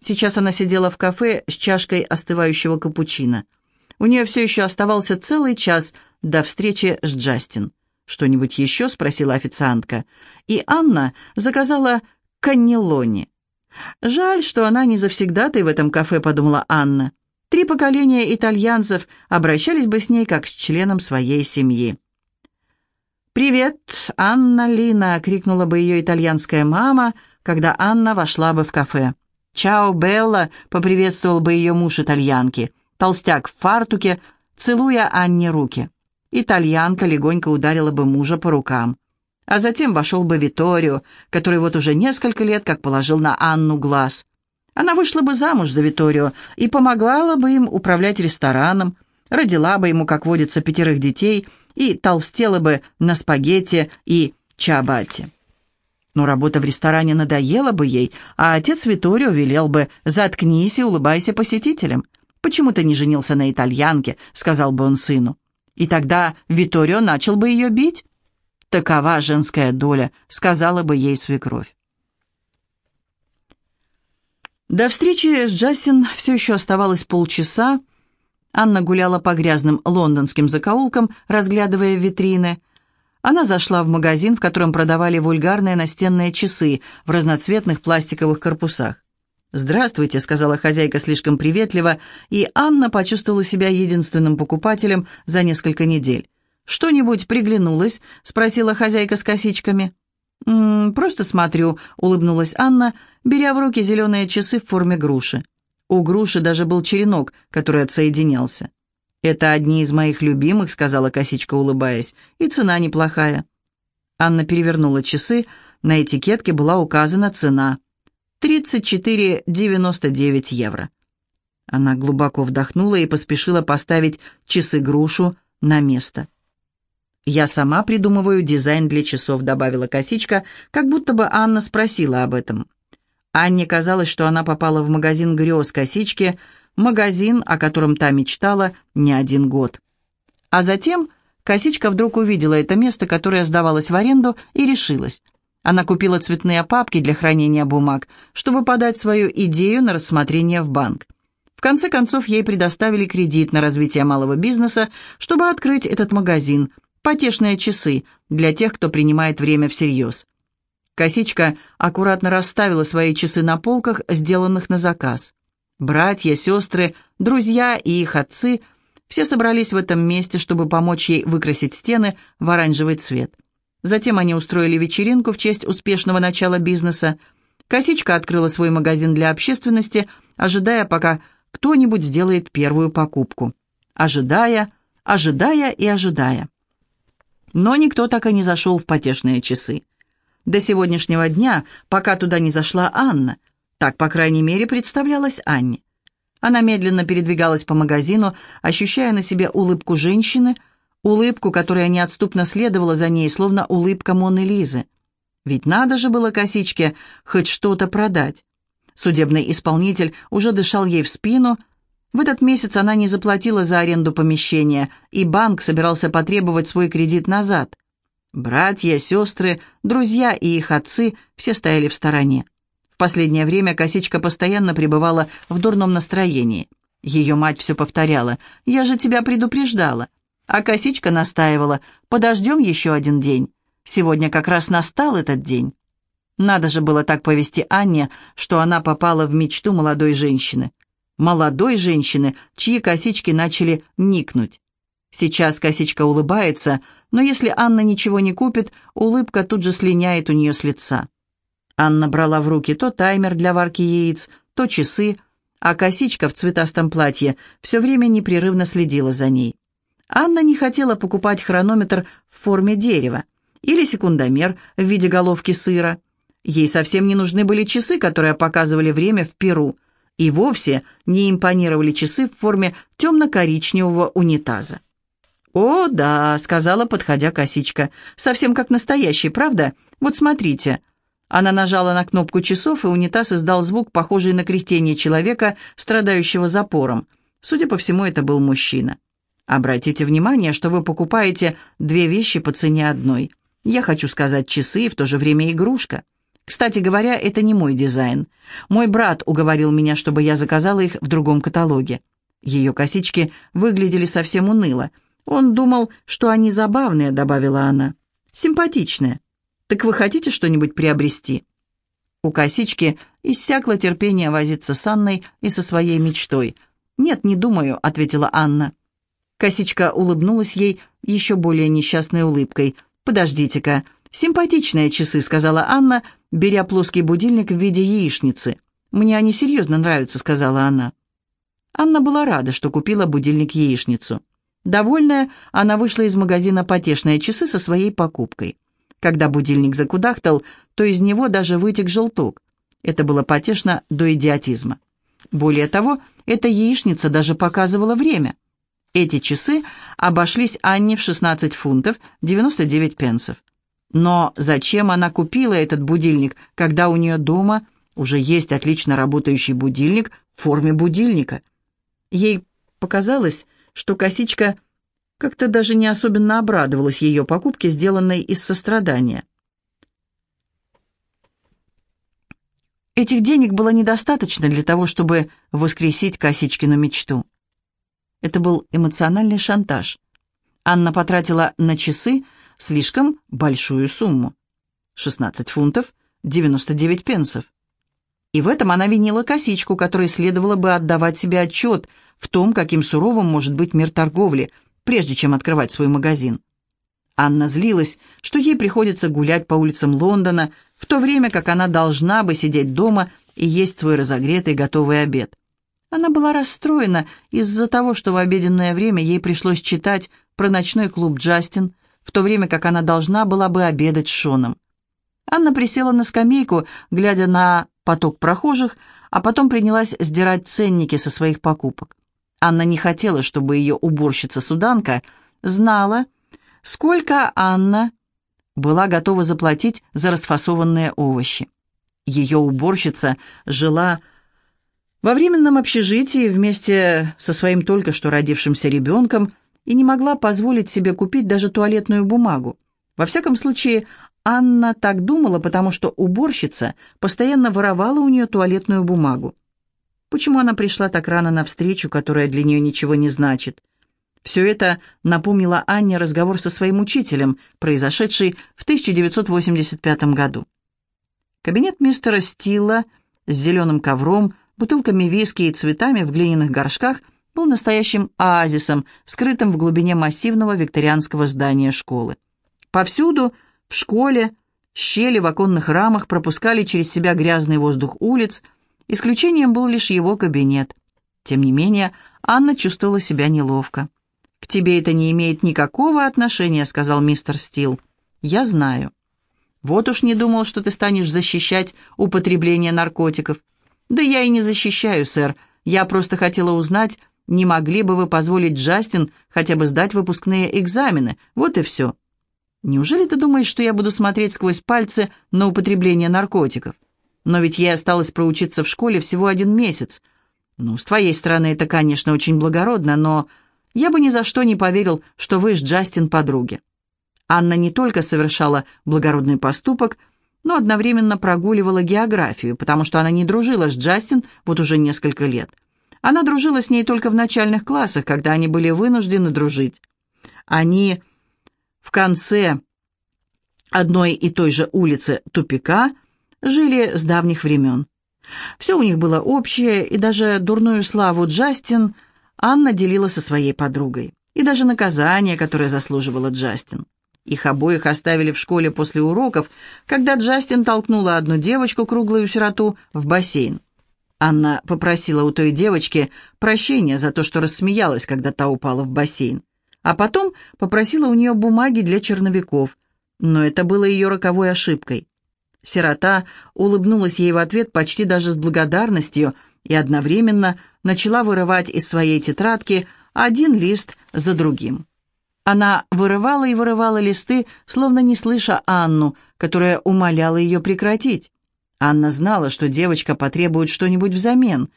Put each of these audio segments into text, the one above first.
Сейчас она сидела в кафе с чашкой остывающего капучино. У нее все еще оставался целый час до встречи с Джастин. «Что-нибудь еще?» — спросила официантка. И Анна заказала каннелони. «Жаль, что она не завсегдатай в этом кафе», — подумала Анна. Три поколения итальянцев обращались бы с ней как с членом своей семьи. «Привет, Анна Лина!» — крикнула бы ее итальянская мама, когда Анна вошла бы в кафе. «Чао, Белла!» — поприветствовал бы ее муж итальянки. Толстяк в фартуке, целуя Анне руки. Итальянка легонько ударила бы мужа по рукам. А затем вошел бы Виторио, который вот уже несколько лет как положил на Анну глаз. Она вышла бы замуж за Виторио и помогла бы им управлять рестораном, родила бы ему, как водится, пятерых детей и толстела бы на спагетти и чабати. Но работа в ресторане надоела бы ей, а отец Виторио велел бы «заткнись и улыбайся посетителям». «Почему ты не женился на итальянке?» — сказал бы он сыну. И тогда Виторио начал бы ее бить. «Такова женская доля», — сказала бы ей свекровь. До встречи с Джастин все еще оставалось полчаса. Анна гуляла по грязным лондонским закоулкам, разглядывая витрины. Она зашла в магазин, в котором продавали вульгарные настенные часы в разноцветных пластиковых корпусах. «Здравствуйте», — сказала хозяйка слишком приветливо, и Анна почувствовала себя единственным покупателем за несколько недель. «Что-нибудь приглянулось?» — спросила хозяйка с косичками. «М -м, «Просто смотрю», — улыбнулась Анна, беря в руки зеленые часы в форме груши. У груши даже был черенок, который отсоединялся. «Это одни из моих любимых», — сказала косичка, улыбаясь, — «и цена неплохая». Анна перевернула часы, на этикетке была указана цена — 34,99 евро. Она глубоко вдохнула и поспешила поставить часы-грушу на место. «Я сама придумываю дизайн для часов», — добавила косичка, как будто бы Анна спросила об этом. Анне казалось, что она попала в магазин грез косички, магазин, о котором та мечтала не один год. А затем косичка вдруг увидела это место, которое сдавалось в аренду, и решилась. Она купила цветные папки для хранения бумаг, чтобы подать свою идею на рассмотрение в банк. В конце концов, ей предоставили кредит на развитие малого бизнеса, чтобы открыть этот магазин, потешные часы для тех, кто принимает время всерьез. Косичка аккуратно расставила свои часы на полках, сделанных на заказ. Братья, сестры, друзья и их отцы все собрались в этом месте, чтобы помочь ей выкрасить стены в оранжевый цвет. Затем они устроили вечеринку в честь успешного начала бизнеса. Косичка открыла свой магазин для общественности, ожидая, пока кто-нибудь сделает первую покупку. Ожидая, ожидая и ожидая. Но никто так и не зашел в потешные часы. До сегодняшнего дня, пока туда не зашла Анна. Так, по крайней мере, представлялась Анне. Она медленно передвигалась по магазину, ощущая на себе улыбку женщины – улыбку, которая неотступно следовала за ней, словно улыбка Моны Лизы. Ведь надо же было косичке хоть что-то продать. Судебный исполнитель уже дышал ей в спину. В этот месяц она не заплатила за аренду помещения, и банк собирался потребовать свой кредит назад. Братья, сестры, друзья и их отцы все стояли в стороне. Последнее время косичка постоянно пребывала в дурном настроении. Ее мать все повторяла «Я же тебя предупреждала». А косичка настаивала, подождем еще один день. Сегодня как раз настал этот день. Надо же было так повести Анне, что она попала в мечту молодой женщины. Молодой женщины, чьи косички начали никнуть. Сейчас косичка улыбается, но если Анна ничего не купит, улыбка тут же слиняет у нее с лица. Анна брала в руки то таймер для варки яиц, то часы, а косичка в цветастом платье все время непрерывно следила за ней. Анна не хотела покупать хронометр в форме дерева или секундомер в виде головки сыра. Ей совсем не нужны были часы, которые показывали время в Перу, и вовсе не импонировали часы в форме темно-коричневого унитаза. «О, да», — сказала, подходя косичка, — «совсем как настоящий, правда? Вот смотрите». Она нажала на кнопку часов, и унитаз издал звук, похожий на крестение человека, страдающего запором. Судя по всему, это был мужчина. Обратите внимание, что вы покупаете две вещи по цене одной. Я хочу сказать часы и в то же время игрушка. Кстати говоря, это не мой дизайн. Мой брат уговорил меня, чтобы я заказала их в другом каталоге. Ее косички выглядели совсем уныло. Он думал, что они забавные, добавила она. Симпатичные. Так вы хотите что-нибудь приобрести? У косички иссякло терпение возиться с Анной и со своей мечтой. «Нет, не думаю», — ответила Анна. Косичка улыбнулась ей еще более несчастной улыбкой. «Подождите-ка, симпатичные часы», — сказала Анна, беря плоский будильник в виде яичницы. «Мне они серьезно нравятся», — сказала она. Анна была рада, что купила будильник-яичницу. Довольная, она вышла из магазина «Потешные часы» со своей покупкой. Когда будильник закудахтал, то из него даже вытек желток. Это было потешно до идиотизма. Более того, эта яичница даже показывала время — эти часы обошлись Анне в 16 фунтов 99 пенсов. Но зачем она купила этот будильник, когда у нее дома уже есть отлично работающий будильник в форме будильника? Ей показалось, что косичка как-то даже не особенно обрадовалась ее покупке, сделанной из сострадания. Этих денег было недостаточно для того, чтобы воскресить Косичкину мечту. Это был эмоциональный шантаж. Анна потратила на часы слишком большую сумму. 16 фунтов 99 пенсов. И в этом она винила косичку, которой следовало бы отдавать себе отчет в том, каким суровым может быть мир торговли, прежде чем открывать свой магазин. Анна злилась, что ей приходится гулять по улицам Лондона, в то время как она должна бы сидеть дома и есть свой разогретый готовый обед. Она была расстроена из-за того, что в обеденное время ей пришлось читать про ночной клуб «Джастин», в то время как она должна была бы обедать с Шоном. Анна присела на скамейку, глядя на поток прохожих, а потом принялась сдирать ценники со своих покупок. Анна не хотела, чтобы ее уборщица-суданка знала, сколько Анна была готова заплатить за расфасованные овощи. Ее уборщица жила во временном общежитии вместе со своим только что родившимся ребенком и не могла позволить себе купить даже туалетную бумагу. Во всяком случае, Анна так думала, потому что уборщица постоянно воровала у нее туалетную бумагу. Почему она пришла так рано на встречу, которая для нее ничего не значит? Все это напомнило Анне разговор со своим учителем, произошедший в 1985 году. Кабинет мистера Стила с зеленым ковром, бутылками виски и цветами в глиняных горшках был настоящим оазисом, скрытым в глубине массивного викторианского здания школы. Повсюду, в школе, щели в оконных рамах пропускали через себя грязный воздух улиц, исключением был лишь его кабинет. Тем не менее, Анна чувствовала себя неловко. «К тебе это не имеет никакого отношения», — сказал мистер Стил. «Я знаю». «Вот уж не думал, что ты станешь защищать употребление наркотиков. «Да я и не защищаю, сэр. Я просто хотела узнать, не могли бы вы позволить Джастин хотя бы сдать выпускные экзамены? Вот и все». «Неужели ты думаешь, что я буду смотреть сквозь пальцы на употребление наркотиков? Но ведь ей осталось проучиться в школе всего один месяц. Ну, с твоей стороны это, конечно, очень благородно, но я бы ни за что не поверил, что вы с Джастин подруги». Анна не только совершала благородный поступок, но одновременно прогуливала географию, потому что она не дружила с Джастин вот уже несколько лет. Она дружила с ней только в начальных классах, когда они были вынуждены дружить. Они в конце одной и той же улицы тупика жили с давних времен. Все у них было общее, и даже дурную славу Джастин Анна делила со своей подругой, и даже наказание, которое заслуживала Джастин. Их обоих оставили в школе после уроков, когда Джастин толкнула одну девочку, круглую сироту, в бассейн. Анна попросила у той девочки прощения за то, что рассмеялась, когда та упала в бассейн. А потом попросила у нее бумаги для черновиков. Но это было ее роковой ошибкой. Сирота улыбнулась ей в ответ почти даже с благодарностью и одновременно начала вырывать из своей тетрадки один лист за другим. Она вырывала и вырывала листы, словно не слыша Анну, которая умоляла ее прекратить. Анна знала, что девочка потребует что-нибудь взамен.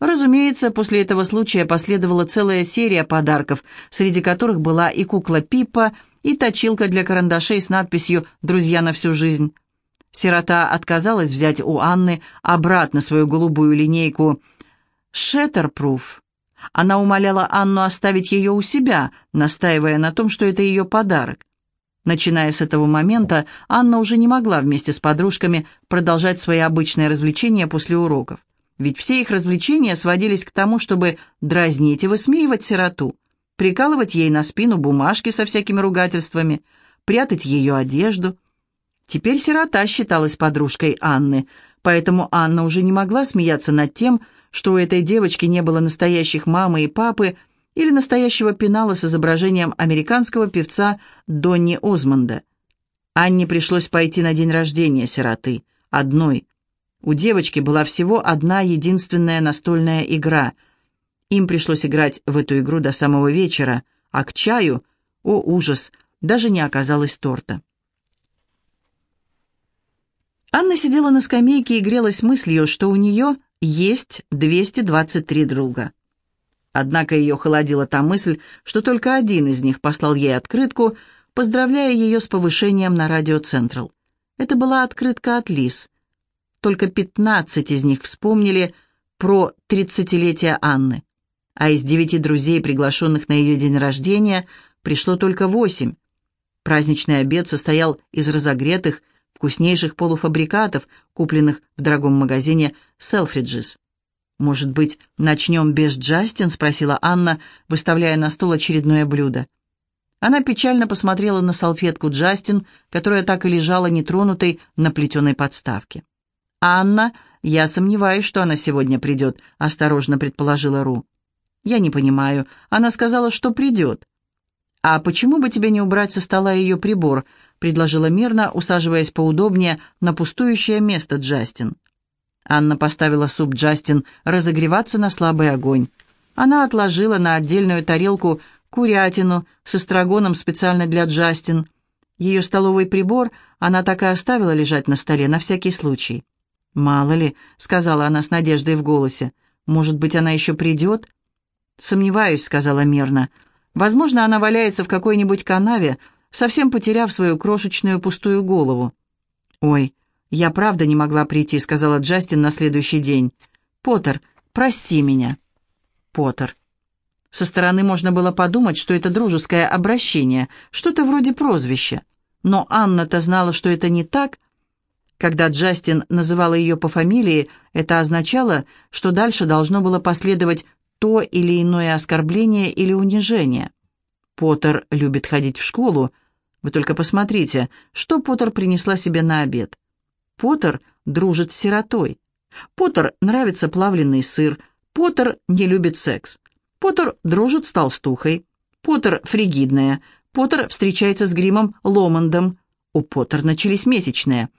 Разумеется, после этого случая последовала целая серия подарков, среди которых была и кукла Пиппа, и точилка для карандашей с надписью «Друзья на всю жизнь». Сирота отказалась взять у Анны обратно свою голубую линейку «Шеттерпруф». Она умоляла Анну оставить ее у себя, настаивая на том, что это ее подарок. Начиная с этого момента, Анна уже не могла вместе с подружками продолжать свои обычные развлечения после уроков. Ведь все их развлечения сводились к тому, чтобы дразнить и высмеивать сироту, прикалывать ей на спину бумажки со всякими ругательствами, прятать ее одежду. Теперь сирота считалась подружкой Анны, поэтому Анна уже не могла смеяться над тем, что у этой девочки не было настоящих мамы и папы или настоящего пенала с изображением американского певца Донни Озмонда. Анне пришлось пойти на день рождения сироты, одной. У девочки была всего одна единственная настольная игра. Им пришлось играть в эту игру до самого вечера, а к чаю, о ужас, даже не оказалось торта. Анна сидела на скамейке и грелась мыслью, что у нее есть 223 друга. Однако ее холодила та мысль, что только один из них послал ей открытку, поздравляя ее с повышением на радио Централ. Это была открытка от Лис. Только 15 из них вспомнили про тридцатилетие Анны, а из девяти друзей, приглашенных на ее день рождения, пришло только восемь. Праздничный обед состоял из разогретых, вкуснейших полуфабрикатов, купленных в дорогом магазине Селфриджис. «Может быть, начнем без Джастин?» — спросила Анна, выставляя на стол очередное блюдо. Она печально посмотрела на салфетку Джастин, которая так и лежала нетронутой на плетеной подставке. «Анна, я сомневаюсь, что она сегодня придет», — осторожно предположила Ру. «Я не понимаю. Она сказала, что придет». «А почему бы тебе не убрать со стола ее прибор?» предложила мирно, усаживаясь поудобнее на пустующее место Джастин. Анна поставила суп Джастин разогреваться на слабый огонь. Она отложила на отдельную тарелку курятину с эстрагоном специально для Джастин. Ее столовый прибор она так и оставила лежать на столе на всякий случай. «Мало ли», — сказала она с надеждой в голосе, — «может быть, она еще придет?» «Сомневаюсь», — сказала мирно. «Возможно, она валяется в какой-нибудь канаве, совсем потеряв свою крошечную пустую голову. «Ой, я правда не могла прийти», — сказала Джастин на следующий день. «Поттер, прости меня». «Поттер». Со стороны можно было подумать, что это дружеское обращение, что-то вроде прозвища. Но Анна-то знала, что это не так. Когда Джастин называла ее по фамилии, это означало, что дальше должно было последовать то или иное оскорбление или унижение. Поттер любит ходить в школу. Вы только посмотрите, что Поттер принесла себе на обед. Поттер дружит с сиротой. Поттер нравится плавленый сыр. Поттер не любит секс. Поттер дружит с толстухой. Поттер фригидная. Поттер встречается с гримом Ломандом. У Поттер начались месячные.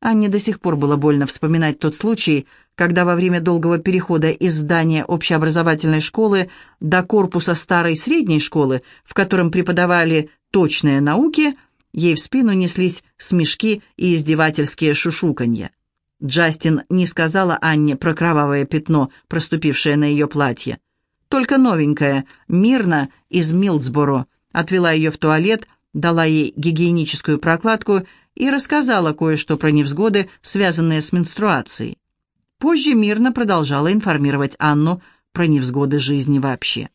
Анне до сих пор было больно вспоминать тот случай, когда во время долгого перехода из здания общеобразовательной школы до корпуса старой средней школы, в котором преподавали точные науки, ей в спину неслись смешки и издевательские шушуканья. Джастин не сказала Анне про кровавое пятно, проступившее на ее платье. Только новенькая, мирно, из Милдсборо, отвела ее в туалет, дала ей гигиеническую прокладку и рассказала кое-что про невзгоды, связанные с менструацией. Позже мирно продолжала информировать Анну про невзгоды жизни вообще.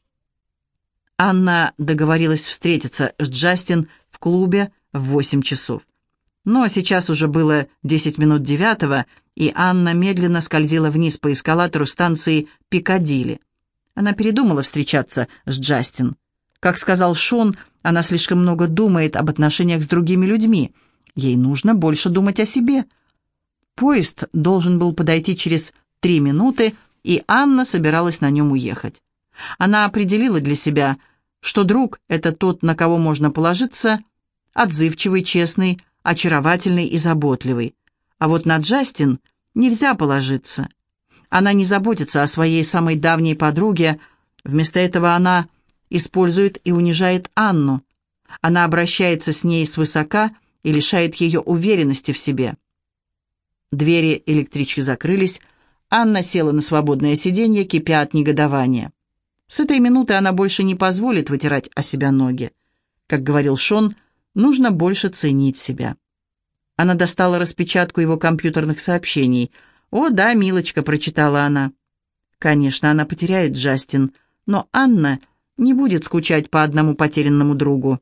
Анна договорилась встретиться с Джастин в клубе в 8 часов. Но сейчас уже было 10 минут девятого, и Анна медленно скользила вниз по эскалатору станции Пикадилли. Она передумала встречаться с Джастин. Как сказал Шон, она слишком много думает об отношениях с другими людьми. Ей нужно больше думать о себе. Поезд должен был подойти через три минуты, и Анна собиралась на нем уехать. Она определила для себя, что друг — это тот, на кого можно положиться, отзывчивый, честный, очаровательный и заботливый. А вот на Джастин нельзя положиться. Она не заботится о своей самой давней подруге, вместо этого она использует и унижает Анну. Она обращается с ней свысока и лишает ее уверенности в себе. Двери электрички закрылись, Анна села на свободное сиденье, кипя от негодования. С этой минуты она больше не позволит вытирать о себя ноги. Как говорил Шон, нужно больше ценить себя. Она достала распечатку его компьютерных сообщений. «О, да, милочка», — прочитала она. Конечно, она потеряет Джастин, но Анна не будет скучать по одному потерянному другу.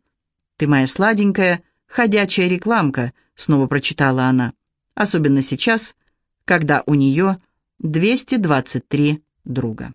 «Ты моя сладенькая», «Ходячая рекламка», — снова прочитала она. «Особенно сейчас, когда у нее 223 друга».